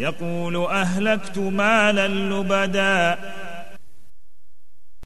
يقول أهلكت مالا لبدا